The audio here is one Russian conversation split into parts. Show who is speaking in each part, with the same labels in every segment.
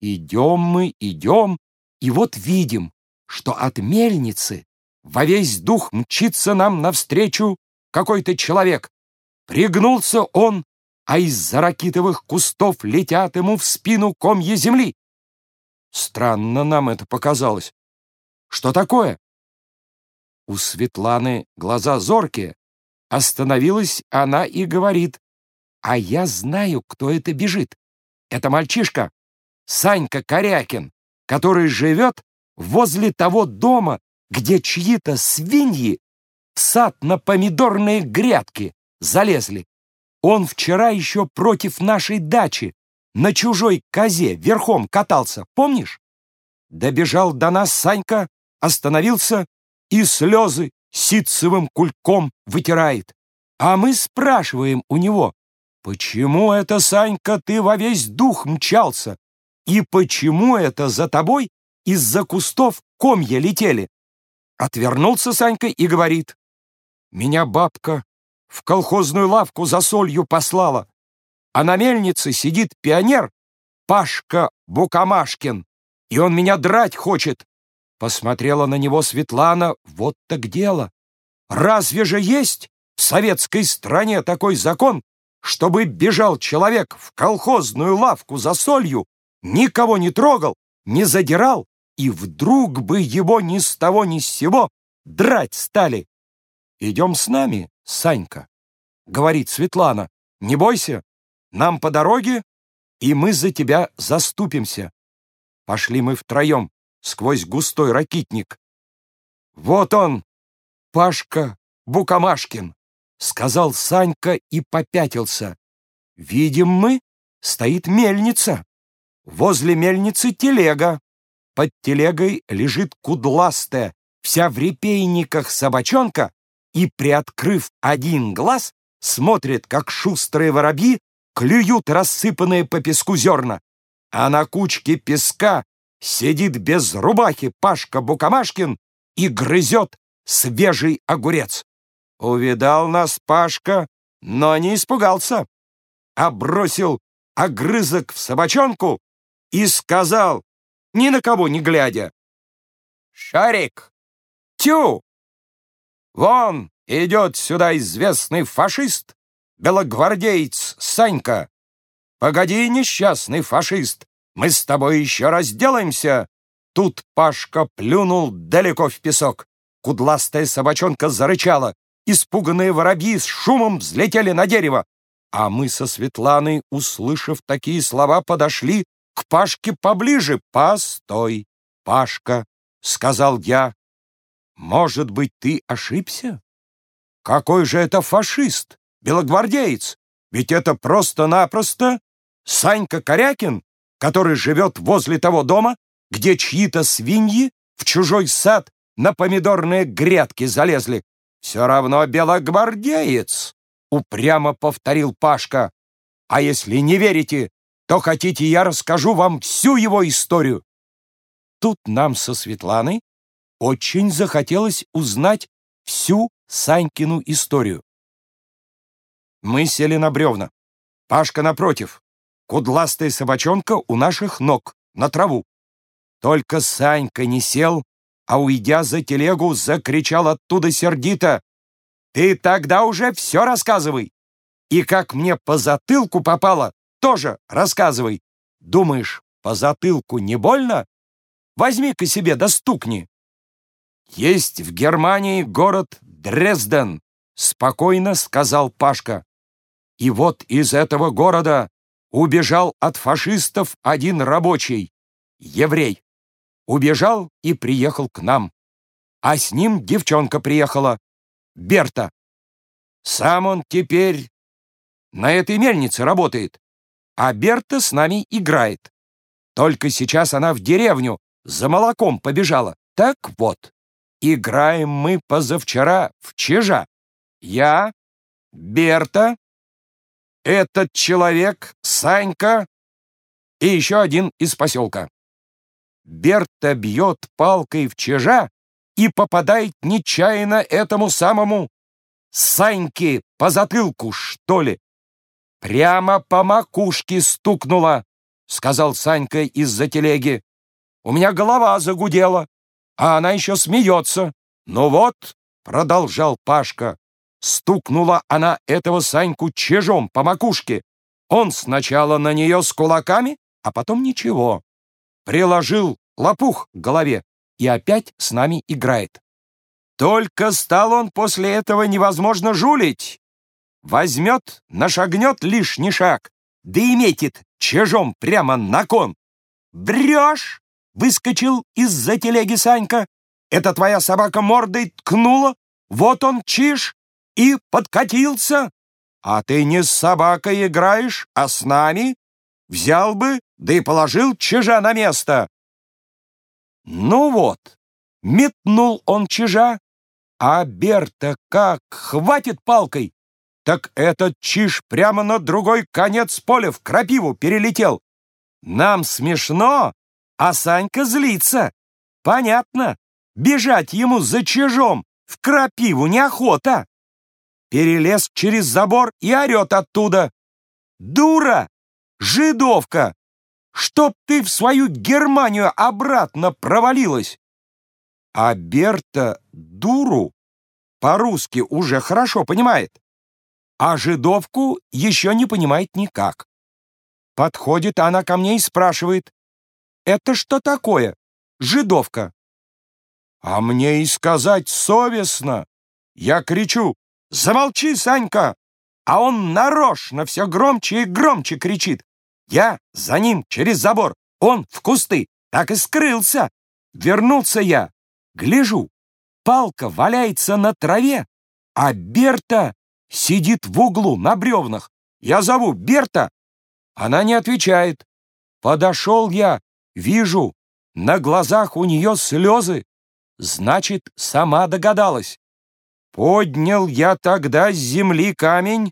Speaker 1: Идем мы, идем, и вот видим, что от мельницы во весь дух мчится нам навстречу какой-то человек. Пригнулся он, а из-за ракитовых кустов летят ему в спину комья земли. Странно нам это показалось. Что такое? У Светланы глаза зоркие. Остановилась она и говорит, а я знаю, кто это бежит. Это мальчишка, Санька Корякин, который живет возле того дома, где чьи-то свиньи в сад на помидорные грядки залезли. Он вчера еще против нашей дачи на чужой козе верхом катался, помнишь? Добежал до нас Санька, остановился и слезы ситцевым кульком вытирает. А мы спрашиваем у него, почему это, Санька, ты во весь дух мчался? И почему это за тобой из-за кустов комья летели? Отвернулся Санька и говорит, меня бабка в колхозную лавку за солью послала, а на мельнице сидит пионер Пашка Букамашкин, и он меня драть хочет. Посмотрела на него Светлана, вот так дело. Разве же есть в советской стране такой закон, чтобы бежал человек в колхозную лавку за солью, никого не трогал, не задирал, и вдруг бы его ни с того ни с сего драть стали. «Идем с нами, Санька», — говорит Светлана. «Не бойся, нам по дороге, и мы за тебя заступимся». Пошли мы втроем сквозь густой ракитник. «Вот он, Пашка Букамашкин», — сказал Санька и попятился. «Видим мы, стоит мельница. Возле мельницы телега. Под телегой лежит кудластая, вся в репейниках собачонка, и, приоткрыв один глаз, смотрит, как шустрые воробьи клюют рассыпанные по песку зерна. А на кучке песка сидит без рубахи Пашка Букамашкин и грызет свежий огурец. Увидал нас Пашка, но не испугался, а бросил огрызок в собачонку и сказал, ни на кого не глядя, «Шарик! Тю! Вон идет сюда известный фашист, белогвардеец Санька. Погоди, несчастный фашист, мы с тобой еще разделаемся!» Тут Пашка плюнул далеко в песок. Кудластая собачонка зарычала. Испуганные воробьи с шумом взлетели на дерево. А мы со Светланой, услышав такие слова, подошли к Пашке поближе. «Постой, Пашка», — сказал я. «Может быть, ты ошибся? Какой же это фашист, белогвардеец? Ведь это просто-напросто Санька Корякин, который живет возле того дома, где чьи-то свиньи в чужой сад на помидорные грядки залезли. Все равно белогвардеец, упрямо повторил Пашка. А если не верите, то хотите, я расскажу вам всю его историю. Тут нам со Светланой очень захотелось узнать всю Санькину историю. Мы сели на бревна. Пашка напротив. Кудластая собачонка у наших ног, на траву. Только Санька не сел, а, уйдя за телегу, закричал оттуда сердито. «Ты тогда уже все рассказывай! И как мне по затылку попало, тоже рассказывай. Думаешь, по затылку не больно? Возьми-ка себе да стукни. Есть в Германии город Дрезден, спокойно сказал Пашка. И вот из этого города убежал от фашистов один рабочий, еврей. Убежал и приехал к нам. А с ним девчонка приехала, Берта. Сам он теперь на этой мельнице работает а Берта с нами играет. Только сейчас она в деревню за молоком побежала. Так вот, играем мы позавчера в чижа. Я, Берта, этот человек, Санька и еще один из поселка. Берта бьет палкой в чижа и попадает нечаянно этому самому Саньке по затылку, что ли. Прямо по макушке стукнула. сказал Санька из-за телеги. «У меня голова загудела, а она еще смеется. Ну вот, продолжал Пашка, стукнула она этого Саньку чежом по макушке. Он сначала на нее с кулаками, а потом ничего. Приложил лопух к голове и опять с нами играет. Только стал он после этого невозможно жулить. Возьмет, нашагнет лишний шаг, да и метит чежом прямо на кон. «Брешь!» — выскочил из-за телеги Санька. «Это твоя собака мордой ткнула? Вот он, чиж, и подкатился. А ты не с собакой играешь, а с нами. Взял бы, да и положил чижа на место». Ну вот, метнул он чижа, а Берта как хватит палкой, так этот чиж прямо на другой конец поля в крапиву перелетел. Нам смешно, а Санька злится. Понятно, бежать ему за чижом в крапиву неохота. Перелез через забор и орет оттуда. «Дура! Жидовка! Чтоб ты в свою Германию обратно провалилась!» А Берта дуру по-русски уже хорошо понимает а жидовку еще не понимает никак. Подходит она ко мне и спрашивает, «Это что такое, жидовка?» А мне и сказать совестно. Я кричу, «Замолчи, Санька!» А он нарочно все громче и громче кричит. Я за ним через забор, он в кусты, так и скрылся. Вернулся я, гляжу, палка валяется на траве, а Берта Сидит в углу на бревнах. Я зову Берта. Она не отвечает. Подошел я, вижу, на глазах у нее слезы. Значит, сама догадалась. Поднял я тогда с земли камень,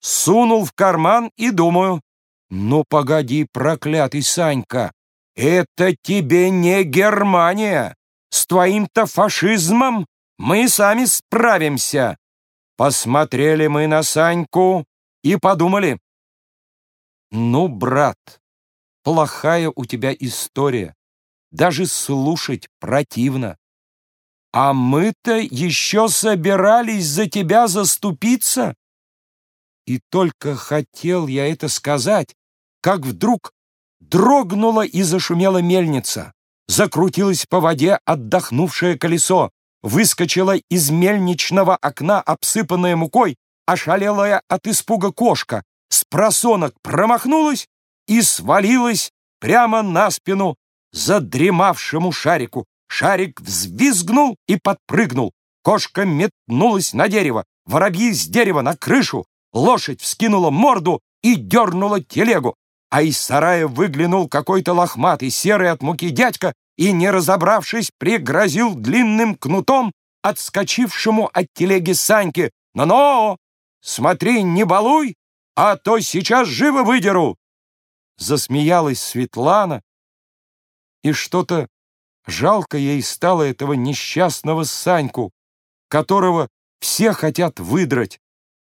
Speaker 1: сунул в карман и думаю, ну погоди, проклятый Санька, это тебе не Германия. С твоим-то фашизмом мы сами справимся. Посмотрели мы на Саньку и подумали. Ну, брат, плохая у тебя история. Даже слушать противно. А мы-то еще собирались за тебя заступиться. И только хотел я это сказать, как вдруг дрогнула и зашумела мельница. Закрутилось по воде отдохнувшее колесо выскочила из мельничного окна, обсыпанная мукой, ошалелая от испуга кошка, с просонок промахнулась и свалилась прямо на спину задремавшему шарику. Шарик взвизгнул и подпрыгнул. Кошка метнулась на дерево, воробьи с дерева на крышу, лошадь вскинула морду и дернула телегу, а из сарая выглянул какой-то лохматый, серый от муки дядька и, не разобравшись, пригрозил длинным кнутом отскочившему от телеги Саньке. «Но-но! Смотри, не балуй, а то сейчас живо выдеру!» Засмеялась Светлана, и что-то жалко ей стало этого несчастного Саньку, которого все хотят выдрать.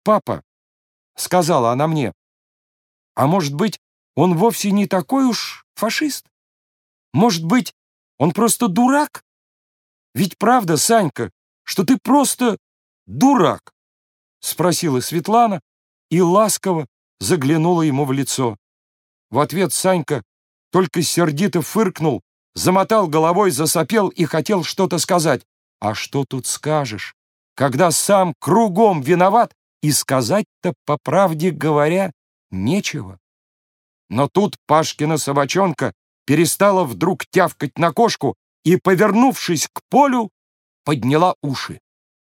Speaker 1: «Папа», — сказала она мне, — «а может быть, он вовсе не такой уж фашист? Может быть, он просто дурак? Ведь правда, Санька, что ты просто дурак? Спросила Светлана и ласково заглянула ему в лицо. В ответ Санька только сердито фыркнул, замотал головой, засопел и хотел что-то сказать. А что тут скажешь, когда сам кругом виноват и сказать-то, по правде говоря, нечего? Но тут Пашкина собачонка перестала вдруг тявкать на кошку и, повернувшись к полю, подняла уши.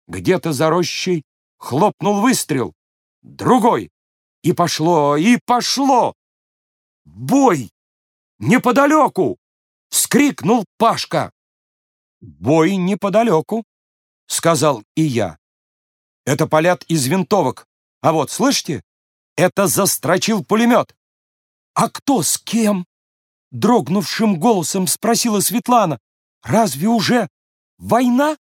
Speaker 1: Где-то за рощей хлопнул выстрел. Другой. И пошло, и пошло. Бой! Неподалеку! Вскрикнул Пашка. Бой неподалеку, сказал и я. Это полят из винтовок. А вот, слышите, это застрочил пулемет. А кто с кем? Дрогнувшим голосом спросила Светлана. «Разве уже война?»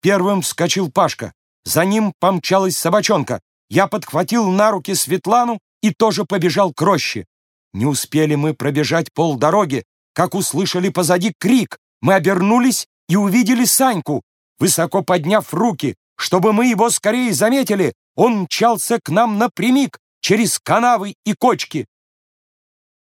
Speaker 1: Первым вскочил Пашка. За ним помчалась собачонка. Я подхватил на руки Светлану и тоже побежал к роще. Не успели мы пробежать полдороги, как услышали позади крик. Мы обернулись и увидели Саньку. Высоко подняв руки, чтобы мы его скорее заметили, он мчался к нам напрямик через канавы и кочки.